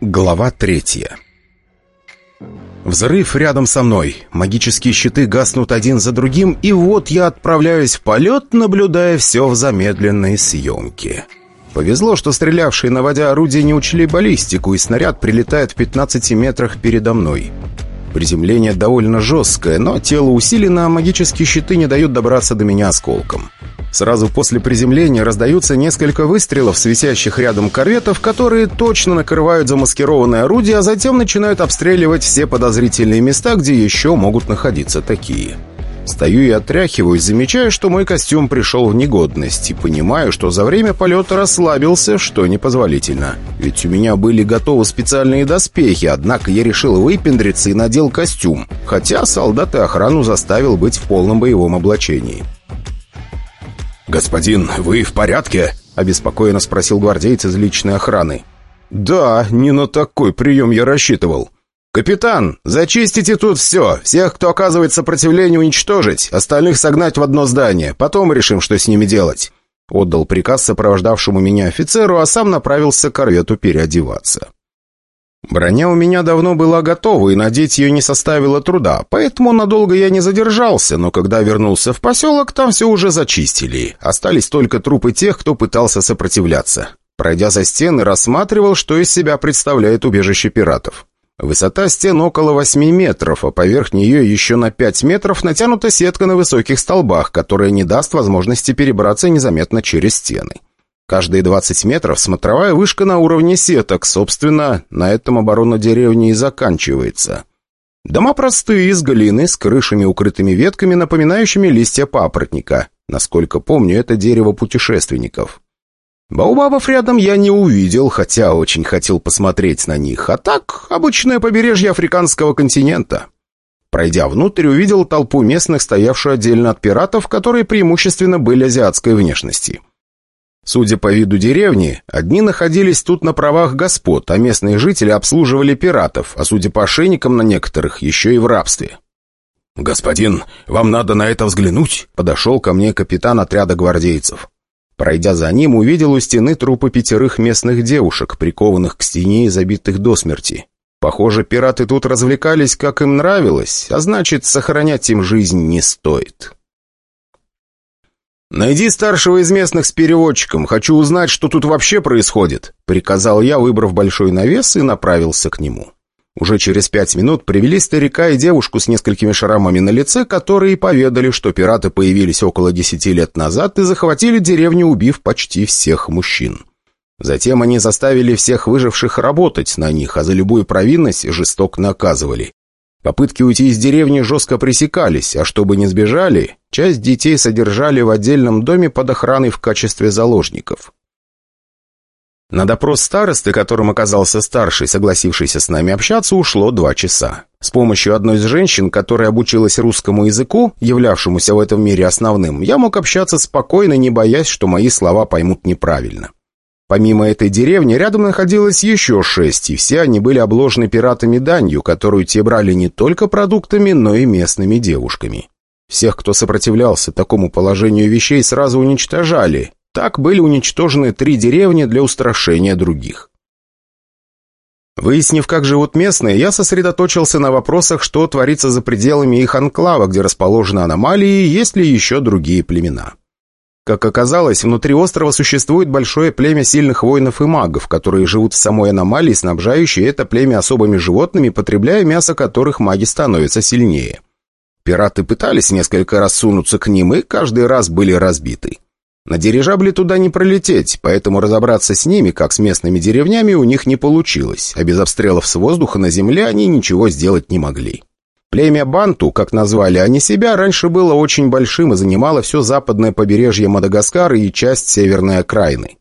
Глава третья Взрыв рядом со мной. Магические щиты гаснут один за другим, и вот я отправляюсь в полет, наблюдая все в замедленной съемке. Повезло, что стрелявшие, наводя орудие, не учли баллистику, и снаряд прилетает в 15 метрах передо мной. Приземление довольно жесткое, но тело усилено, а магические щиты не дают добраться до меня осколком. Сразу после приземления раздаются несколько выстрелов светящих рядом корветов, которые точно накрывают замаскированное орудие, а затем начинают обстреливать все подозрительные места, где еще могут находиться такие. Стою и отряхиваюсь, замечая, что мой костюм пришел в негодность, и понимаю, что за время полета расслабился, что непозволительно. Ведь у меня были готовы специальные доспехи, однако я решил выпендриться и надел костюм, хотя солдат и охрану заставил быть в полном боевом облачении. «Господин, вы в порядке?» — обеспокоенно спросил гвардейц из личной охраны. «Да, не на такой прием я рассчитывал». «Капитан, зачистите тут все. Всех, кто оказывает сопротивление, уничтожить. Остальных согнать в одно здание. Потом решим, что с ними делать». Отдал приказ сопровождавшему меня офицеру, а сам направился к корвету переодеваться. Броня у меня давно была готова, и надеть ее не составило труда, поэтому надолго я не задержался, но когда вернулся в поселок, там все уже зачистили. Остались только трупы тех, кто пытался сопротивляться. Пройдя за стены, рассматривал, что из себя представляет убежище пиратов. Высота стен около 8 метров, а поверх нее еще на 5 метров натянута сетка на высоких столбах, которая не даст возможности перебраться незаметно через стены. Каждые 20 метров смотровая вышка на уровне сеток. Собственно, на этом оборона деревни и заканчивается. Дома простые, из глины, с крышами, укрытыми ветками, напоминающими листья папоротника. Насколько помню, это дерево путешественников. Баубабов рядом я не увидел, хотя очень хотел посмотреть на них. А так, обычное побережье африканского континента. Пройдя внутрь, увидел толпу местных, стоявшую отдельно от пиратов, которые преимущественно были азиатской внешности. Судя по виду деревни, одни находились тут на правах господ, а местные жители обслуживали пиратов, а судя по ошейникам на некоторых, еще и в рабстве. «Господин, вам надо на это взглянуть?» Подошел ко мне капитан отряда гвардейцев. Пройдя за ним, увидел у стены трупы пятерых местных девушек, прикованных к стене и забитых до смерти. Похоже, пираты тут развлекались, как им нравилось, а значит, сохранять им жизнь не стоит. «Найди старшего из местных с переводчиком. Хочу узнать, что тут вообще происходит», — приказал я, выбрав большой навес, и направился к нему. Уже через пять минут привели старика и девушку с несколькими шрамами на лице, которые поведали, что пираты появились около десяти лет назад и захватили деревню, убив почти всех мужчин. Затем они заставили всех выживших работать на них, а за любую провинность жестоко наказывали. Попытки уйти из деревни жестко пресекались, а чтобы не сбежали, часть детей содержали в отдельном доме под охраной в качестве заложников. На допрос старосты, которым оказался старший, согласившийся с нами общаться, ушло два часа. С помощью одной из женщин, которая обучилась русскому языку, являвшемуся в этом мире основным, я мог общаться спокойно, не боясь, что мои слова поймут неправильно. Помимо этой деревни, рядом находилось еще шесть, и все они были обложены пиратами данью, которую те брали не только продуктами, но и местными девушками. Всех, кто сопротивлялся такому положению вещей, сразу уничтожали. Так были уничтожены три деревни для устрашения других. Выяснив, как живут местные, я сосредоточился на вопросах, что творится за пределами их анклава, где расположены аномалии, и есть ли еще другие племена. Как оказалось, внутри острова существует большое племя сильных воинов и магов, которые живут в самой аномалии, снабжающие это племя особыми животными, потребляя мясо которых маги становятся сильнее. Пираты пытались несколько раз сунуться к ним и каждый раз были разбиты. На дирижабле туда не пролететь, поэтому разобраться с ними, как с местными деревнями, у них не получилось, а без обстрелов с воздуха на земле они ничего сделать не могли. Племя Банту, как назвали они себя, раньше было очень большим и занимало все западное побережье Мадагаскара и часть северной окраины.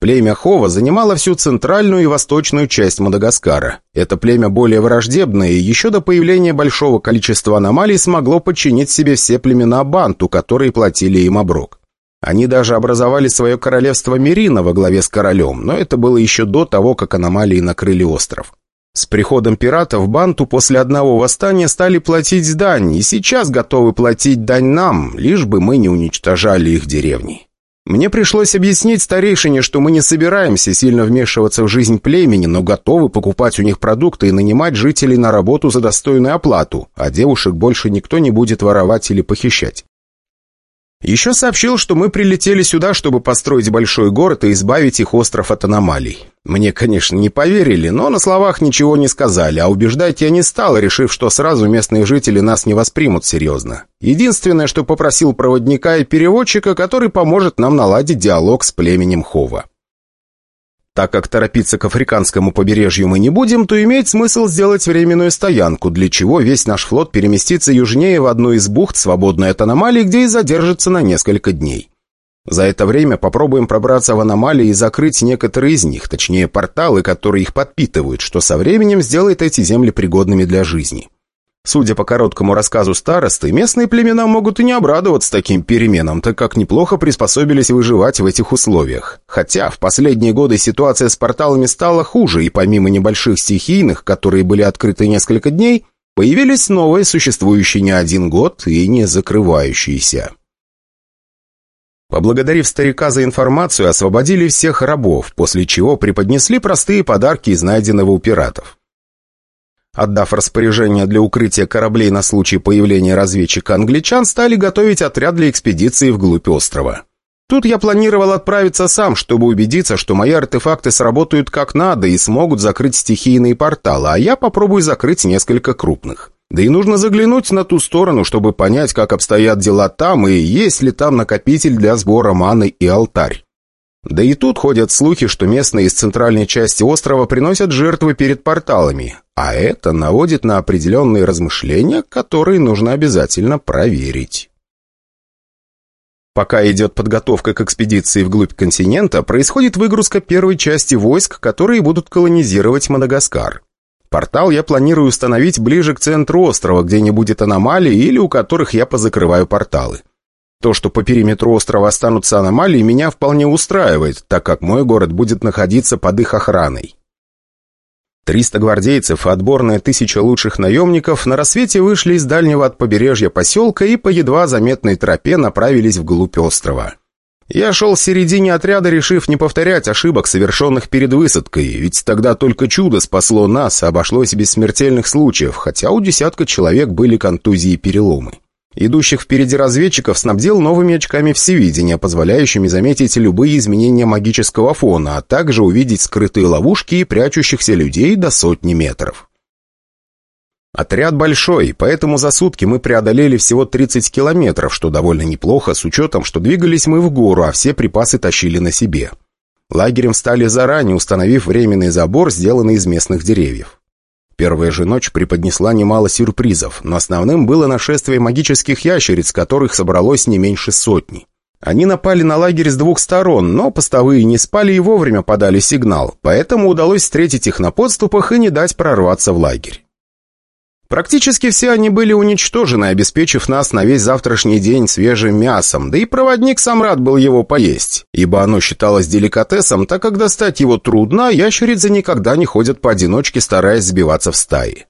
Племя Хова занимало всю центральную и восточную часть Мадагаскара. Это племя более враждебное и еще до появления большого количества аномалий смогло подчинить себе все племена Банту, которые платили им оброк. Они даже образовали свое королевство Мерина во главе с королем, но это было еще до того, как аномалии накрыли остров. С приходом пиратов Банту после одного восстания стали платить дань, и сейчас готовы платить дань нам, лишь бы мы не уничтожали их деревни. Мне пришлось объяснить старейшине, что мы не собираемся сильно вмешиваться в жизнь племени, но готовы покупать у них продукты и нанимать жителей на работу за достойную оплату, а девушек больше никто не будет воровать или похищать. Еще сообщил, что мы прилетели сюда, чтобы построить большой город и избавить их остров от аномалий. Мне, конечно, не поверили, но на словах ничего не сказали, а убеждать я не стал, решив, что сразу местные жители нас не воспримут серьезно. Единственное, что попросил проводника и переводчика, который поможет нам наладить диалог с племенем Хова. Так как торопиться к африканскому побережью мы не будем, то имеет смысл сделать временную стоянку, для чего весь наш флот переместится южнее в одну из бухт, свободной от аномалий, где и задержится на несколько дней. За это время попробуем пробраться в аномалии и закрыть некоторые из них, точнее порталы, которые их подпитывают, что со временем сделает эти земли пригодными для жизни. Судя по короткому рассказу старосты, местные племена могут и не обрадоваться таким переменам, так как неплохо приспособились выживать в этих условиях. Хотя в последние годы ситуация с порталами стала хуже, и помимо небольших стихийных, которые были открыты несколько дней, появились новые, существующие не один год и не закрывающиеся. Поблагодарив старика за информацию, освободили всех рабов, после чего преподнесли простые подарки из найденного у пиратов. Отдав распоряжение для укрытия кораблей на случай появления разведчика англичан, стали готовить отряд для экспедиции вглубь острова. Тут я планировал отправиться сам, чтобы убедиться, что мои артефакты сработают как надо и смогут закрыть стихийные порталы, а я попробую закрыть несколько крупных. Да и нужно заглянуть на ту сторону, чтобы понять, как обстоят дела там и есть ли там накопитель для сбора маны и алтарь. Да и тут ходят слухи, что местные из центральной части острова приносят жертвы перед порталами, а это наводит на определенные размышления, которые нужно обязательно проверить. Пока идет подготовка к экспедиции вглубь континента, происходит выгрузка первой части войск, которые будут колонизировать Мадагаскар. Портал я планирую установить ближе к центру острова, где не будет аномалий или у которых я позакрываю порталы. То, что по периметру острова останутся аномалии, меня вполне устраивает, так как мой город будет находиться под их охраной. 300 гвардейцев и отборная тысяча лучших наемников на рассвете вышли из дальнего от побережья поселка и по едва заметной тропе направились вглубь острова. Я шел в середине отряда, решив не повторять ошибок, совершенных перед высадкой, ведь тогда только чудо спасло нас, обошлось без смертельных случаев, хотя у десятка человек были контузии и переломы. Идущих впереди разведчиков снабдил новыми очками всевидения, позволяющими заметить любые изменения магического фона, а также увидеть скрытые ловушки и прячущихся людей до сотни метров. Отряд большой, поэтому за сутки мы преодолели всего 30 километров, что довольно неплохо, с учетом, что двигались мы в гору, а все припасы тащили на себе. Лагерем стали заранее, установив временный забор, сделанный из местных деревьев. Первая же ночь преподнесла немало сюрпризов, но основным было нашествие магических ящериц, которых собралось не меньше сотни. Они напали на лагерь с двух сторон, но постовые не спали и вовремя подали сигнал, поэтому удалось встретить их на подступах и не дать прорваться в лагерь. Практически все они были уничтожены, обеспечив нас на весь завтрашний день свежим мясом, да и проводник сам рад был его поесть, ибо оно считалось деликатесом, так как достать его трудно, а ящерицы никогда не ходят поодиночке, стараясь сбиваться в стаи.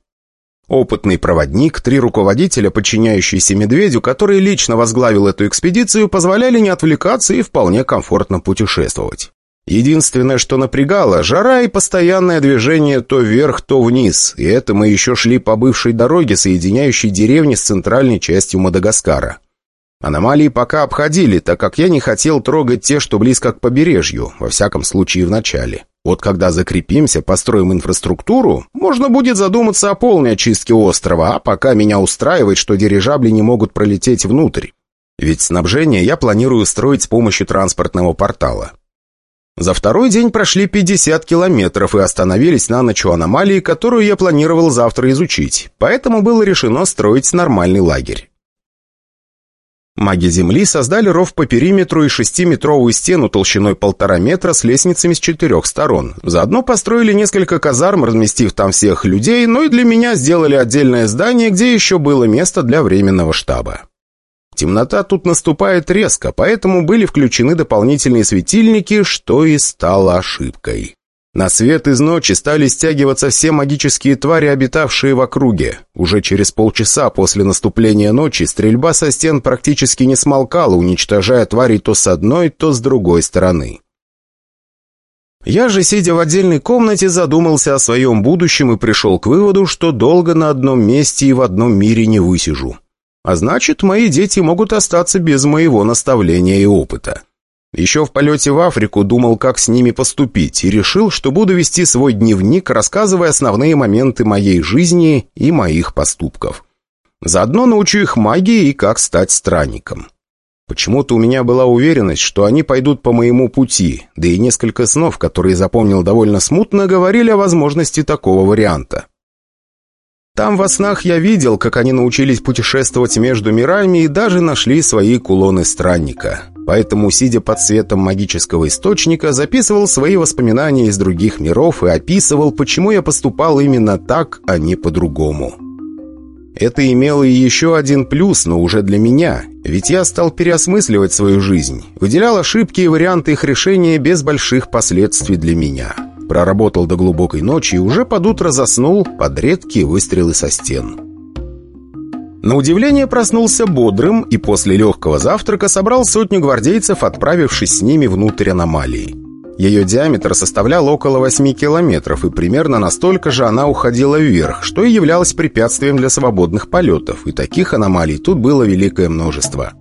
Опытный проводник, три руководителя, подчиняющиеся медведю, который лично возглавил эту экспедицию, позволяли не отвлекаться и вполне комфортно путешествовать. Единственное, что напрягало, жара и постоянное движение то вверх, то вниз, и это мы еще шли по бывшей дороге, соединяющей деревни с центральной частью Мадагаскара. Аномалии пока обходили, так как я не хотел трогать те, что близко к побережью, во всяком случае в начале. Вот когда закрепимся, построим инфраструктуру, можно будет задуматься о полной очистке острова, а пока меня устраивает, что дирижабли не могут пролететь внутрь. Ведь снабжение я планирую строить с помощью транспортного портала. За второй день прошли 50 километров и остановились на ночь у аномалии, которую я планировал завтра изучить, поэтому было решено строить нормальный лагерь. Маги Земли создали ров по периметру и шестиметровую стену толщиной полтора метра с лестницами с четырех сторон. Заодно построили несколько казарм, разместив там всех людей, но и для меня сделали отдельное здание, где еще было место для временного штаба. Темнота тут наступает резко, поэтому были включены дополнительные светильники, что и стало ошибкой. На свет из ночи стали стягиваться все магические твари, обитавшие в округе. Уже через полчаса после наступления ночи стрельба со стен практически не смолкала, уничтожая тварей то с одной, то с другой стороны. Я же, сидя в отдельной комнате, задумался о своем будущем и пришел к выводу, что долго на одном месте и в одном мире не высижу. А значит, мои дети могут остаться без моего наставления и опыта. Еще в полете в Африку думал, как с ними поступить, и решил, что буду вести свой дневник, рассказывая основные моменты моей жизни и моих поступков. Заодно научу их магии и как стать странником. Почему-то у меня была уверенность, что они пойдут по моему пути, да и несколько снов, которые запомнил довольно смутно, говорили о возможности такого варианта. Там во снах я видел, как они научились путешествовать между мирами и даже нашли свои кулоны странника. Поэтому, сидя под светом магического источника, записывал свои воспоминания из других миров и описывал, почему я поступал именно так, а не по-другому. Это имело и еще один плюс, но уже для меня, ведь я стал переосмысливать свою жизнь, выделял ошибки и варианты их решения без больших последствий для меня. Проработал до глубокой ночи и уже под утро заснул под редкие выстрелы со стен. На удивление проснулся бодрым и после легкого завтрака собрал сотню гвардейцев, отправившись с ними внутрь аномалии. Ее диаметр составлял около 8 километров, и примерно настолько же она уходила вверх, что и являлось препятствием для свободных полетов, и таких аномалий тут было великое множество.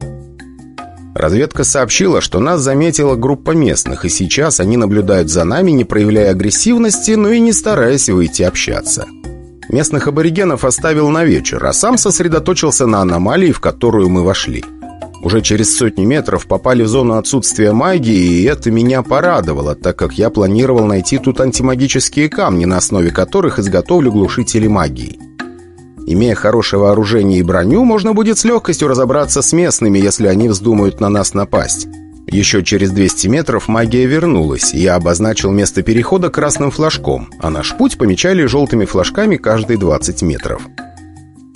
Разведка сообщила, что нас заметила группа местных, и сейчас они наблюдают за нами, не проявляя агрессивности, но и не стараясь выйти общаться. Местных аборигенов оставил на вечер, а сам сосредоточился на аномалии, в которую мы вошли. Уже через сотни метров попали в зону отсутствия магии, и это меня порадовало, так как я планировал найти тут антимагические камни, на основе которых изготовлю глушители магии. Имея хорошее вооружение и броню, можно будет с легкостью разобраться с местными, если они вздумают на нас напасть. Еще через 200 метров магия вернулась, и я обозначил место перехода красным флажком, а наш путь помечали желтыми флажками каждые 20 метров.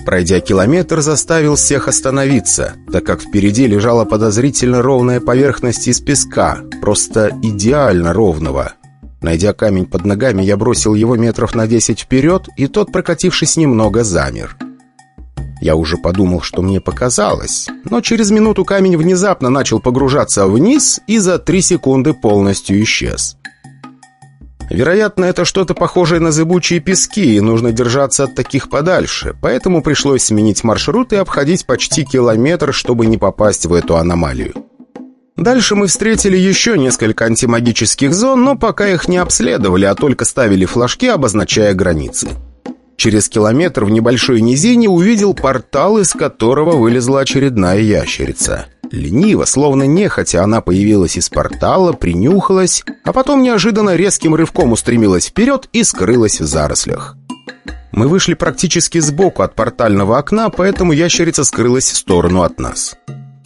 Пройдя километр, заставил всех остановиться, так как впереди лежала подозрительно ровная поверхность из песка, просто идеально ровного. Найдя камень под ногами, я бросил его метров на десять вперед, и тот, прокатившись немного, замер. Я уже подумал, что мне показалось, но через минуту камень внезапно начал погружаться вниз и за три секунды полностью исчез. Вероятно, это что-то похожее на зыбучие пески, и нужно держаться от таких подальше, поэтому пришлось сменить маршрут и обходить почти километр, чтобы не попасть в эту аномалию. Дальше мы встретили еще несколько антимагических зон, но пока их не обследовали, а только ставили флажки, обозначая границы. Через километр в небольшой низине увидел портал, из которого вылезла очередная ящерица. Лениво, словно нехотя, она появилась из портала, принюхалась, а потом неожиданно резким рывком устремилась вперед и скрылась в зарослях. Мы вышли практически сбоку от портального окна, поэтому ящерица скрылась в сторону от нас.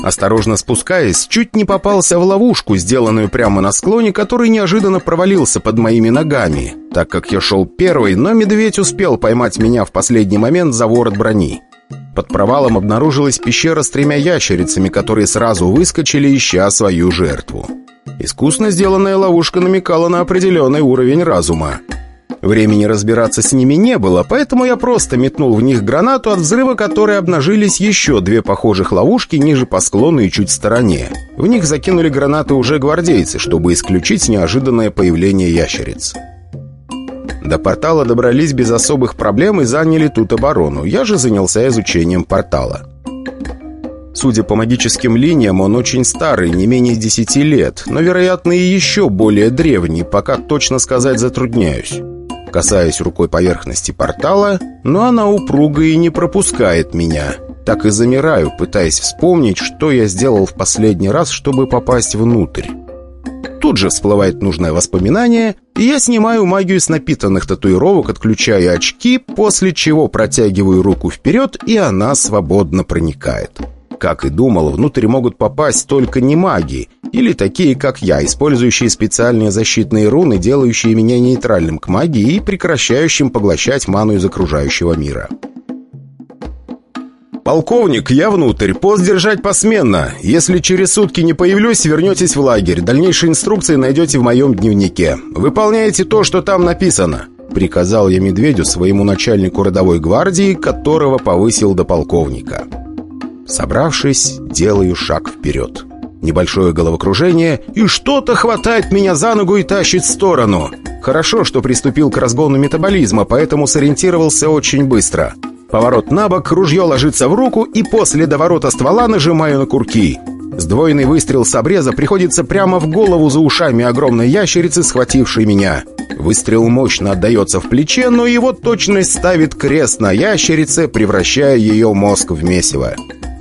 Осторожно спускаясь, чуть не попался в ловушку, сделанную прямо на склоне, который неожиданно провалился под моими ногами, так как я шел первый, но медведь успел поймать меня в последний момент за ворот брони. Под провалом обнаружилась пещера с тремя ящерицами, которые сразу выскочили, ища свою жертву. Искусно сделанная ловушка намекала на определенный уровень разума. Времени разбираться с ними не было, поэтому я просто метнул в них гранату, от взрыва которой обнажились еще две похожих ловушки ниже по склону и чуть в стороне. В них закинули гранаты уже гвардейцы, чтобы исключить неожиданное появление ящериц. До портала добрались без особых проблем и заняли тут оборону. Я же занялся изучением портала. Судя по магическим линиям, он очень старый, не менее 10 лет, но, вероятно, и еще более древний, пока точно сказать затрудняюсь касаясь рукой поверхности портала, но она упруга и не пропускает меня. Так и замираю, пытаясь вспомнить, что я сделал в последний раз, чтобы попасть внутрь. Тут же всплывает нужное воспоминание, и я снимаю магию с напитанных татуировок, отключаю очки, после чего протягиваю руку вперед, и она свободно проникает. Как и думал, внутрь могут попасть только не маги, или такие, как я, использующие специальные защитные руны, делающие меня нейтральным к магии и прекращающим поглощать ману из окружающего мира. «Полковник, я внутрь. Пост держать посменно. Если через сутки не появлюсь, вернетесь в лагерь. Дальнейшие инструкции найдете в моем дневнике. Выполняйте то, что там написано», — приказал я Медведю, своему начальнику родовой гвардии, которого повысил до полковника. Собравшись, делаю шаг вперед. Небольшое головокружение, и что-то хватает меня за ногу и тащит в сторону. Хорошо, что приступил к разгону метаболизма, поэтому сориентировался очень быстро. Поворот на бок, ружье ложится в руку, и после доворота ствола нажимаю на курки. Сдвоенный выстрел с обреза приходится прямо в голову за ушами огромной ящерицы, схватившей меня. Выстрел мощно отдается в плече, но его точность ставит крест на ящерице, превращая ее мозг в месиво.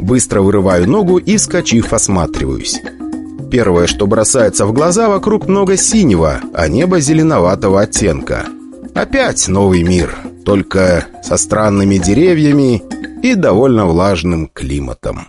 Быстро вырываю ногу и, вскочив, осматриваюсь. Первое, что бросается в глаза, вокруг много синего, а небо зеленоватого оттенка. Опять новый мир только со странными деревьями и довольно влажным климатом.